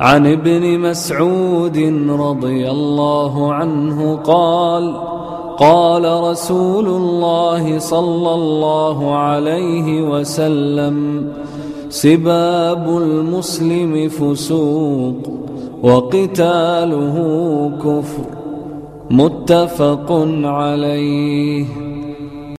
عن ابن مسعود رضي الله عنه قال قال رسول الله صلى الله عليه وسلم سباب المسلم فسوق وقتاله كفر متفق عليه.